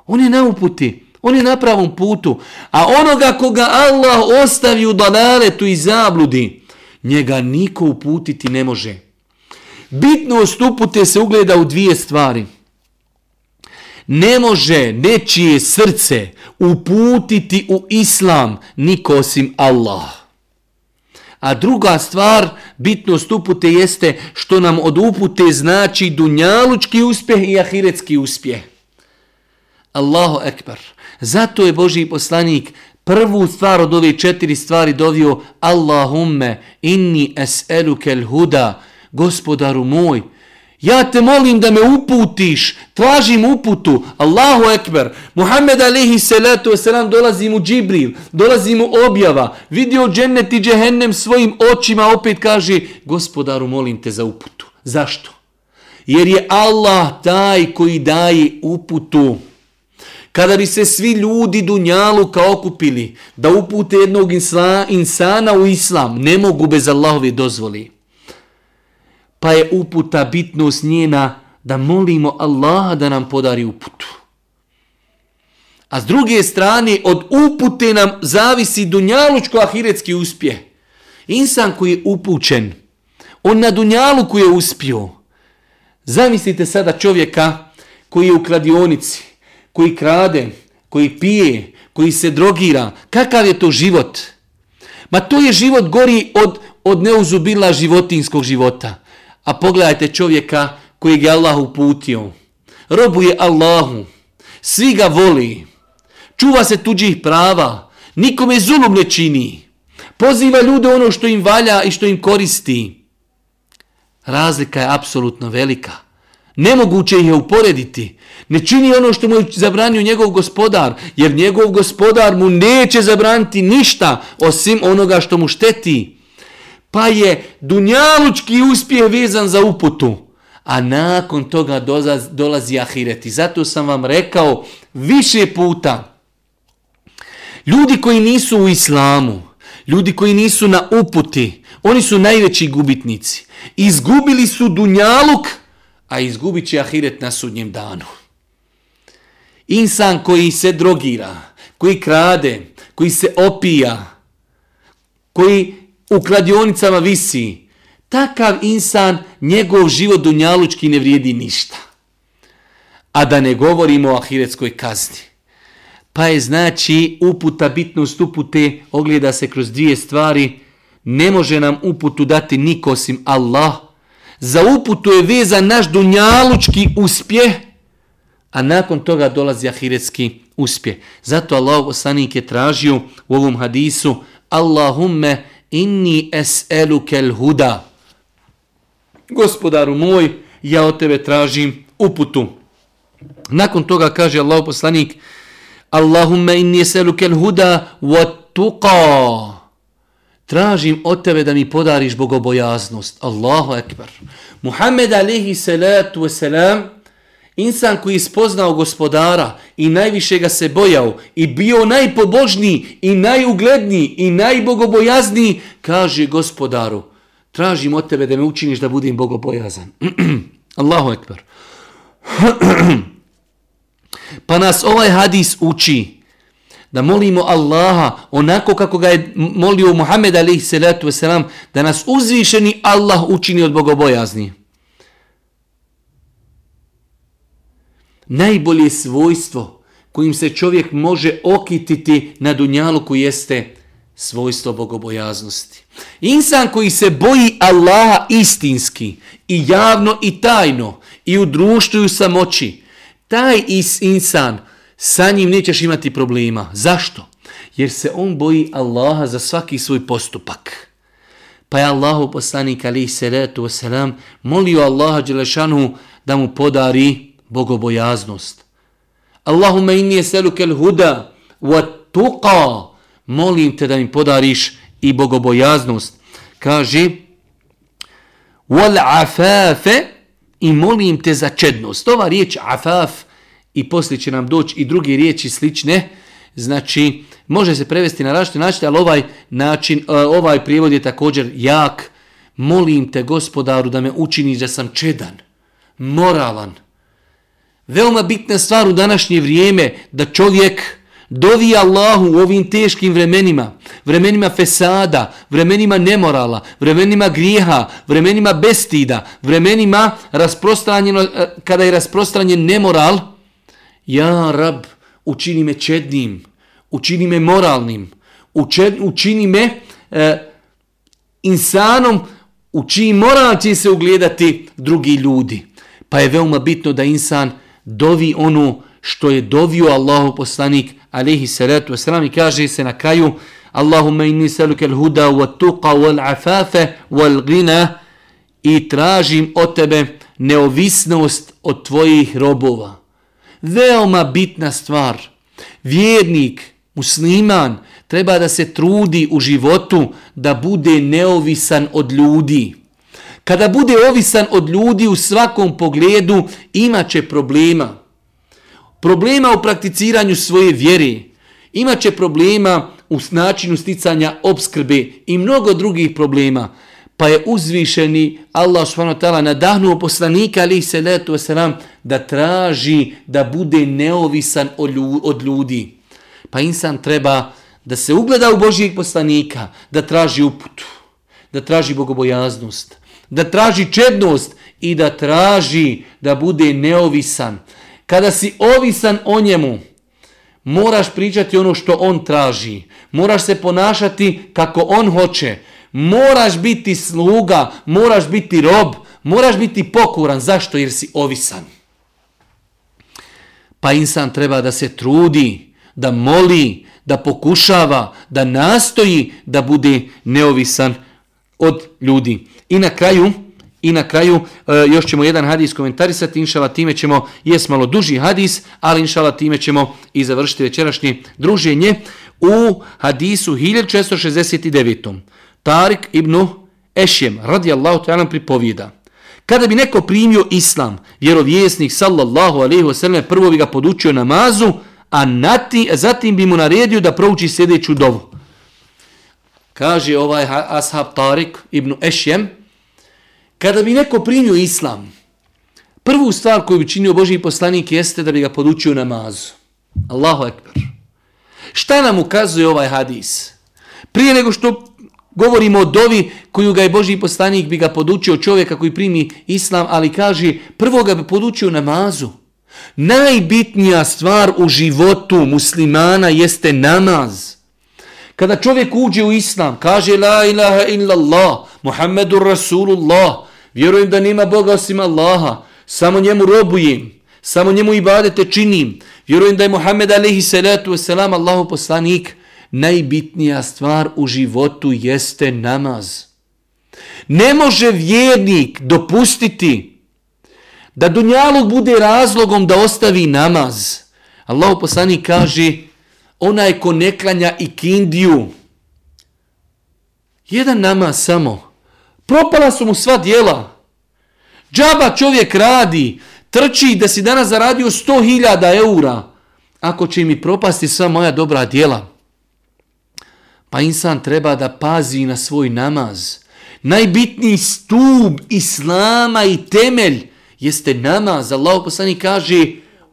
S1: On je na uputi. On je na pravom putu. A onoga koga Allah ostavi u dalaretu i zabludi, njega niko uputiti ne može. Bitnost upute se ugleda u dvije stvari. Ne može nečije srce uputiti u islam niko osim Allah. A druga stvar, bitnost upute jeste što nam od upute znači dunjalučki uspjeh i ahiretski uspjeh. Allahu ekber. Zato je Boži poslanik prvu stvar od ove četiri stvari dovio Allahumme inni es'eluke huda gospodaru moj, ja te molim da me uputiš, tražim uputu, Allahu ekber, Muhammed alihi salatu wasalam, dolazi mu Džibril, dolazi mu objava, vidio džennet i džehennem svojim očima, opet kaže, gospodaru molim te za uputu. Zašto? Jer je Allah taj koji daje uputu. Kada bi se svi ljudi dunjalu kao okupili da upute jednog insana u islam, ne mogu bez Allahove dozvoli pa je uputa bitnost njena da molimo Allaha da nam podari uputu. A s druge strane, od upute nam zavisi dunjalučko ahiretski uspjeh. Insan koji je upućen, on na dunjalu koji je uspio. Zamislite sada čovjeka koji je u kladionici, koji krade, koji pije, koji se drogira. Kakav je to život? Ma to je život gori od, od neuzubila životinskog života. A pogledajte čovjeka kojeg je Allah uputio. Robuje Allahu. Svi ga voli. Čuva se tuđih prava. Nikome zulum ne čini. Poziva ljude ono što im valja i što im koristi. Razlika je apsolutno velika. Nemoguće ih je uporediti. Ne čini ono što mu je zabranio njegov gospodar, jer njegov gospodar mu neće zabraniti ništa osim onoga što mu šteti pa je dunjalučki uspjeh vezan za uputu. A nakon toga dolazi ahiret. I zato sam vam rekao više puta. Ljudi koji nisu u islamu, ljudi koji nisu na uputi, oni su najveći gubitnici. Izgubili su dunjaluk, a izgubit će ahiret na sudnjem danu. Insan koji se drogira, koji krade, koji se opija, koji u kladionicama visi, takav insan, njegov život dunjalučki ne vrijedi ništa. a da ne govorimo o ahiretskoj kazni. Pa je znači uputa, bitnost upute ogleda se kroz dvije stvari. Ne može nam uputu dati niko osim Allah. Za uputu je vezan naš dunjalučki uspjeh, a nakon toga dolazi ahiretski uspjeh. Zato Allah osanik je tražio u ovom hadisu Allahumme inni es'elukel huda. Gospodaru moj, ja od tebe tražim uputu. Nakon toga kaže Allah poslanik Allahumma inni es'elukel huda wa tuqa. Tražim od tebe da mi podariš bogobojaznost. Allahu ekber. Muhammed alihi salatu wasalam Insan koji je spoznao gospodara i najviše ga se bojao i bio najpobožniji i najugledniji i najbogobojazniji, kaže gospodaru, tražim od tebe da me učiniš da budem bogobojazan. Allahu ekber. pa nas ovaj hadis uči da molimo Allaha onako kako ga je molio Muhammed alaihi salatu wasalam, da nas uzvišeni Allah učini od bogobojazni. Najbolje svojstvo kojim se čovjek može okititi na dunjalu jeste svojstvo bogobojaznosti. Insan koji se boji Allaha istinski i javno i tajno i u društvu i u samoći, taj is insan sa njim nećeš imati problema. Zašto? Jer se on boji Allaha za svaki svoj postupak. Pa je Allahu poslanik alaihi salatu wasalam molio Allaha Đelešanu da mu podari bogobojaznost. Allahumma inni eseluke l-huda wa tuqa. Molim te da mi podariš i bogobojaznost. Kaže, wal afafe i molim te za čednost. Ova riječ afaf i poslije će nam doći i drugi riječi slične. Znači, može se prevesti na različite načine, ali ovaj način, e, ovaj prijevod je također jak. Molim te, gospodaru, da me učiniš da sam čedan, moralan, Veoma bitna stvar u današnje vrijeme da čovjek dovi Allahu u ovim teškim vremenima, vremenima fesada, vremenima nemorala, vremenima grijeha, vremenima bestida, vremenima rasprostranjeno, eh, kada je rasprostranjen nemoral, ja rab, učini me čednim, učini me moralnim, učed, učini me e, insanom, u čiji moral će se ugledati drugi ljudi. Pa je veoma bitno da insan dovi ono što je dovio Allahu poslanik alaihi salatu wasalam i kaže se na kraju Allahumma inni saluke huda wa tuqa wal afafe wal gina i tražim od tebe neovisnost od tvojih robova. Veoma bitna stvar. Vjernik, musliman, treba da se trudi u životu da bude neovisan od ljudi. Kada bude ovisan od ljudi u svakom pogledu, imaće problema. Problema u prakticiranju svoje vjere. Imaće problema u načinu sticanja obskrbe i mnogo drugih problema. Pa je uzvišeni Allah s.w.t. nadahnuo poslanika ali se letu wasalam, da traži da bude neovisan od ljudi. Pa insan treba da se ugleda u Božijeg poslanika, da traži uputu, da traži bogobojaznost, da traži čednost i da traži da bude neovisan. Kada si ovisan o njemu, moraš pričati ono što on traži. Moraš se ponašati kako on hoće. Moraš biti sluga, moraš biti rob, moraš biti pokuran. Zašto? Jer si ovisan. Pa insan treba da se trudi, da moli, da pokušava, da nastoji da bude neovisan od ljudi. I na kraju, i na kraju eh, još ćemo jedan hadis komentarisati, inšala time ćemo, jes malo duži hadis, ali inšala time ćemo i završiti večerašnje druženje u hadisu 1669. Tarik ibn Ešjem, radijallahu ta'ala, pripovjeda. Kada bi neko primio islam, vjerovjesnik sallallahu alaihi wasallam, prvo bi ga podučio namazu, a nati, zatim bi mu naredio da prouči sljedeću dovu. Kaže ovaj ashab Tarik ibn Ešjem, Kada bi neko primio islam, prvu stvar koju bi činio Boži poslanik jeste da bi ga podučio namazu. Allahu ekber. Šta nam ukazuje ovaj hadis? Prije nego što govorimo o dovi koju ga je Boži poslanik bi ga podučio čovjeka koji primi islam, ali kaže prvo ga bi podučio namazu. Najbitnija stvar u životu muslimana jeste namaz. Kada čovjek uđe u islam, kaže la ilaha illallah, Muhammedur Rasulullah, vjerujem da nema Boga osim Allaha, samo njemu robujem, samo njemu ibadete činim, vjerujem da je Muhammed alaihi salatu wasalam Allahu poslanik, najbitnija stvar u životu jeste namaz. Ne može vjernik dopustiti da dunjalog bude razlogom da ostavi namaz. Allahu poslanik kaže, onaj ko ne klanja i kindiju, jedan namaz samo, propala su mu sva dijela. Džaba čovjek radi, trči da si danas zaradio 100.000 eura, ako će mi propasti sva moja dobra dijela. Pa insan treba da pazi na svoj namaz. Najbitniji stub islama i temelj jeste namaz. Allah poslani kaže,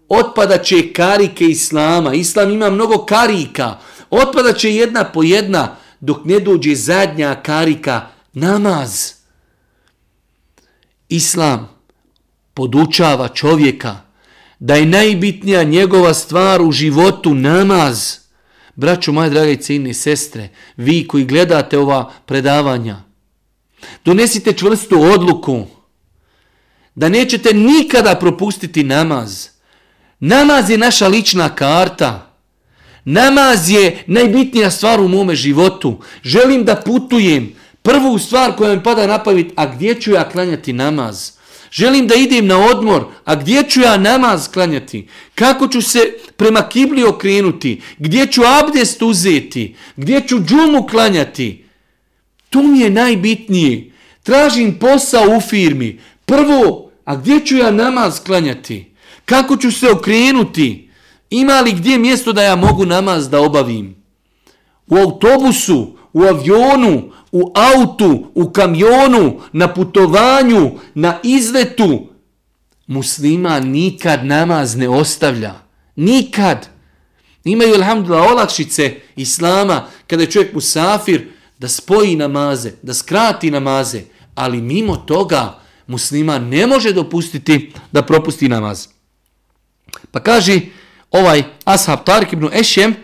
S1: otpada će karike islama. Islam ima mnogo karika. Otpada će jedna po jedna dok ne dođe zadnja karika. Namaz. Islam podučava čovjeka da je najbitnija njegova stvar u životu namaz. Braćo moje drage cijene sestre, vi koji gledate ova predavanja, donesite čvrstu odluku da nećete nikada propustiti namaz. Namaz je naša lična karta. Namaz je najbitnija stvar u mome životu. Želim da putujem. Prvu stvar koja mi pada napaviti, a gdje ću ja klanjati namaz? Želim da idem na odmor, a gdje ću ja namaz klanjati? Kako ću se prema kibli okrenuti? Gdje ću abdest uzeti? Gdje ću džumu klanjati? To mi je najbitnije. Tražim posao u firmi. Prvo, a gdje ću ja namaz klanjati? Kako ću se okrenuti? Ima li gdje mjesto da ja mogu namaz da obavim? U autobusu, u avionu, u autu, u kamionu, na putovanju, na izletu. Muslima nikad namaz ne ostavlja. Nikad. Imaju, alhamdulillah, olakšice islama kada je čovjek musafir da spoji namaze, da skrati namaze. Ali mimo toga muslima ne može dopustiti da propusti namaz. Pa kaže ovaj ashab Tarik ibn Ešem,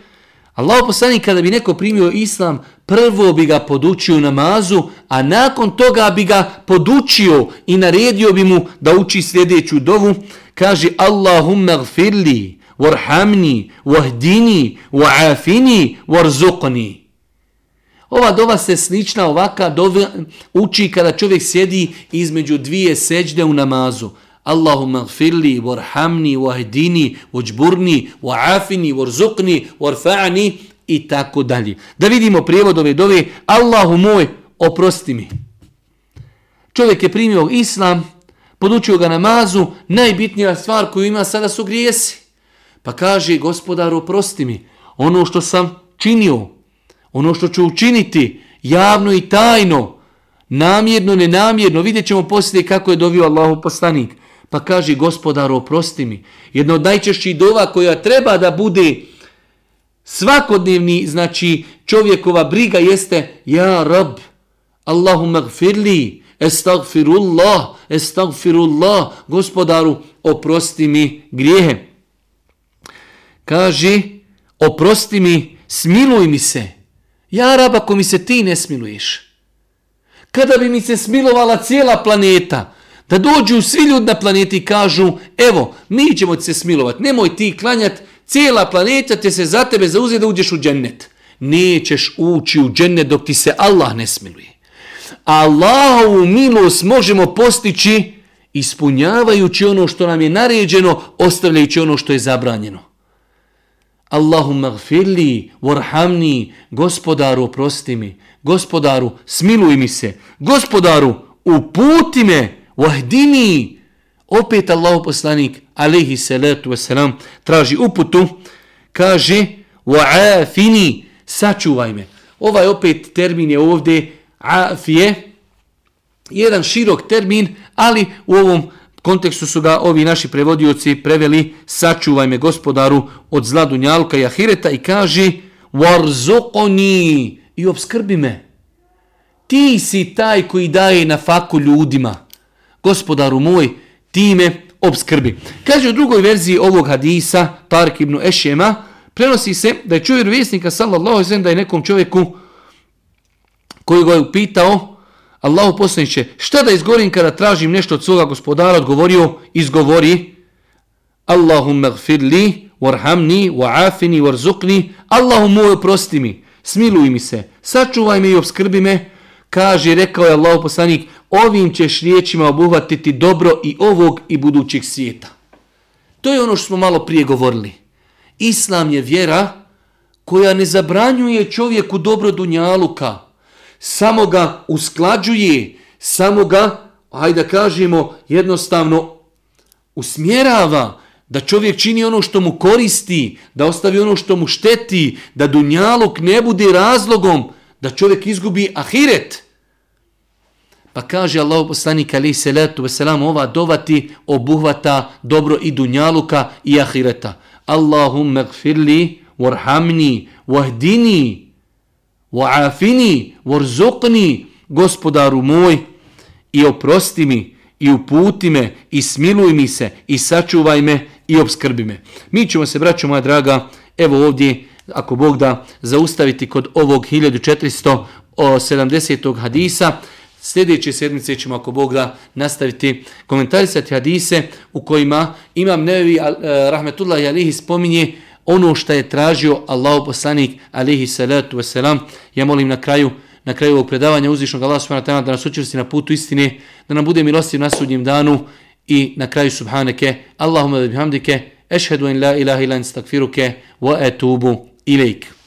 S1: Allah poslani kada bi neko primio islam, prvo bi ga podučio namazu, a nakon toga bi ga podučio i naredio bi mu da uči sljedeću dovu. Kaže Allahumma gfirli, warhamni, wahdini, wa'afini, warzuqni. Ova dova se slična ovaka dova uči kada čovjek sjedi između dvije seđde u namazu. Allahumma gfirli, warhamni, wahdini, wajburni, wa'afini, warzuqni, warfa'ni i tako dalje. Da vidimo prijevod ove dove. Allahu moj, oprosti mi. Čovjek je primio islam, podučio ga namazu, najbitnija stvar koju ima sada su grijesi. Pa kaže, gospodar, oprosti mi. Ono što sam činio, ono što ću učiniti, javno i tajno, namjerno, nenamjerno, vidjet ćemo poslije kako je dovio Allahu poslanik. Pa kaže, gospodaru oprosti mi. Jedna od najčešćih dova koja treba da bude svakodnevni, znači čovjekova briga jeste Ja Rab, Allahumma gfirli, estagfirullah, estagfirullah, gospodaru, oprosti mi grijehe. Kaže, oprosti mi, smiluj mi se. Ja Rab, ako mi se ti ne smiluješ. Kada bi mi se smilovala cijela planeta, da dođu svi ljudi na planeti i kažu, evo, mi ćemo ti se smilovat, nemoj ti klanjat, cijela planeta te se za tebe zauze da uđeš u džennet. Nećeš ući u džennet dok ti se Allah ne smiluje. Allahovu milost možemo postići ispunjavajući ono što nam je naređeno, ostavljajući ono što je zabranjeno. Allahumma gfirli, warhamni, gospodaru oprosti mi, gospodaru smiluj mi se, gospodaru uputi me, wahdini, opet Allah poslanik, alaihi salatu wasalam, traži uputu, kaže, wa'afini, sačuvaj me. Ovaj opet termin je ovdje, afije, jedan širok termin, ali u ovom kontekstu su ga ovi naši prevodioci preveli, sačuvaj me gospodaru od zla dunjalka i ahireta i kaže, warzuqni i obskrbi me. Ti si taj koji daje na faku ljudima. Gospodaru moj, ti me obskrbi. Kaže u drugoj verziji ovog hadisa, Tarik ibn Ešema, prenosi se da je čovjek vjesnika sallallahu alaihi da je nekom čovjeku koji ga je upitao, Allahu poslaniće, šta da izgovorim kada tražim nešto od svoga gospodara, odgovorio, izgovori, Allahumma gfir li, warhamni, wa'afini, warzukni, Allahu moj oprosti mi, smiluj mi se, sačuvaj me i obskrbi me, kaže, rekao je Allahu poslanik, ovim ćeš riječima obuhvatiti dobro i ovog i budućeg svijeta. To je ono što smo malo prije govorili. Islam je vjera koja ne zabranjuje čovjeku dobro dunjaluka, samo ga usklađuje, samo ga, hajde da kažemo, jednostavno usmjerava da čovjek čini ono što mu koristi, da ostavi ono što mu šteti, da dunjaluk ne bude razlogom da čovjek izgubi ahiret. Pa kaže Allah poslanik ali se letu veselam ova dovati obuhvata dobro i dunjaluka i ahireta. Allahumma gfirli warhamni wahdini wa'afini warzuqni gospodaru moj i oprosti mi i uputi me i smiluj mi se i sačuvaj me i obskrbi me. Mi ćemo se, braćo moja draga, evo ovdje, ako Bog da, zaustaviti kod ovog 1470. hadisa. Sljedeće sedmice ćemo, ako Bog da, nastaviti komentarisati hadise u kojima imam nevi, e, Rahmetullah alihi, spominje ono što je tražio Allahu poslanik alihi salatu Veselam. Ja molim na kraju, na kraju ovog predavanja uzvišnog Allah subhanahu ta'ala da nas učvrsti na putu istine, da nam bude milostiv na sudnjem danu i na kraju subhaneke Allahumma bihamdike ešhedu en la ilaha ilan stakfiruke, wa etubu ilaik.